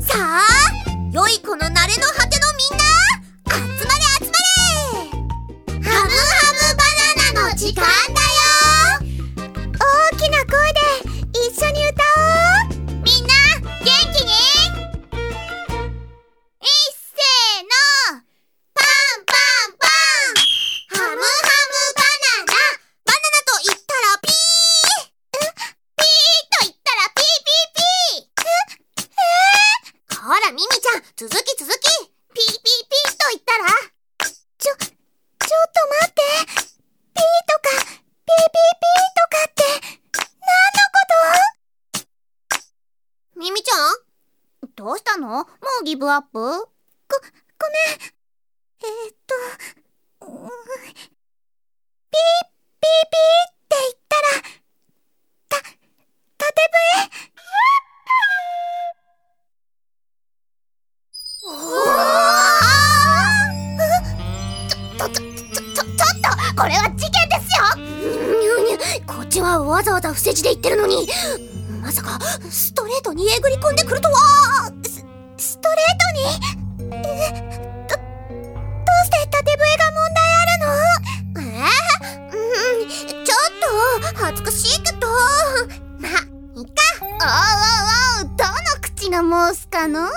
さあ良い子のなれの果てのみんな集まれ集まれ。ハムハムバナナの時間だ。ミミちゃん、続き続き。ピーピーピーと言ったら？ちょ、ちょっと待って。ピーとか、ピーピーピーとかって、何のこと？ミミちゃん？どうしたの？もうギブアップ？ご、ごめん。えー、っと、ちょ、ちょ、ちょ、ちょ、っとこれは事件ですよ。にゅにゅこっちはわざわざ伏せ字で言ってるのに。まさかストレートにえぐり込んでくるとは。スストレートに。えど、どうして縦笛が問題あるの？えうんちょっと恥ずかしいけどま、いっか。おうおうおうどの口が申すかの。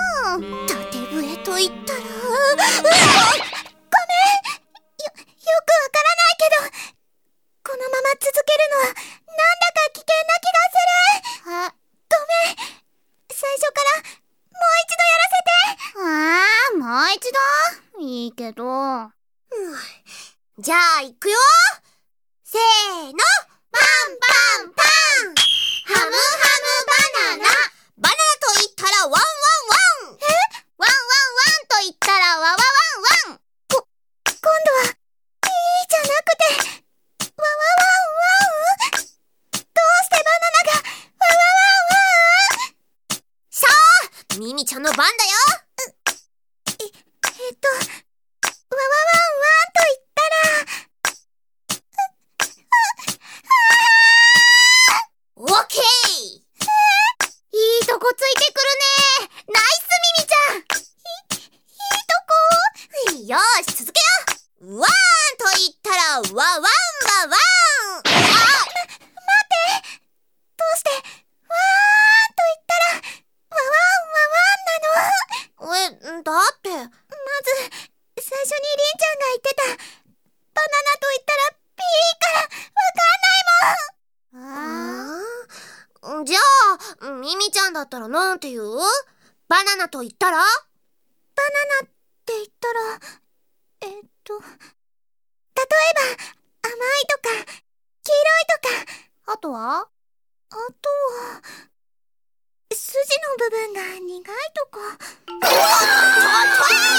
縦笛と言ったら。うわごめんよ、よくわからないけどこのまま続けるのはなんだか危険な気がするあごめん最初からもう一度やらせてああもう一けど。じゃあ行くよ。せーの。パンパンパン。ハムハムバナナ。バナナと言ったらワンワンワン。え？ワンワンワンと言ったらワワワンワン。こ、今度は、ピーじゃなくて、ワワワンワン。どうしてバナナが、ワワワンワン？さあミミちゃんの番だよよし、続けようワンと言ったら、ワワンワワンあ待ってどうして、わーんと言ったら、わわんわわんなのえ、だって。まず、最初にりんちゃんが言ってた、バナナと言ったら、ピーから、わかんないもんあーじゃあ、ミミちゃんだったらなんて言うバナナと言ったらバナナって、えっと、例えば、甘いとか、黄色いとか、あとは？あとは、筋の部分が苦いとか。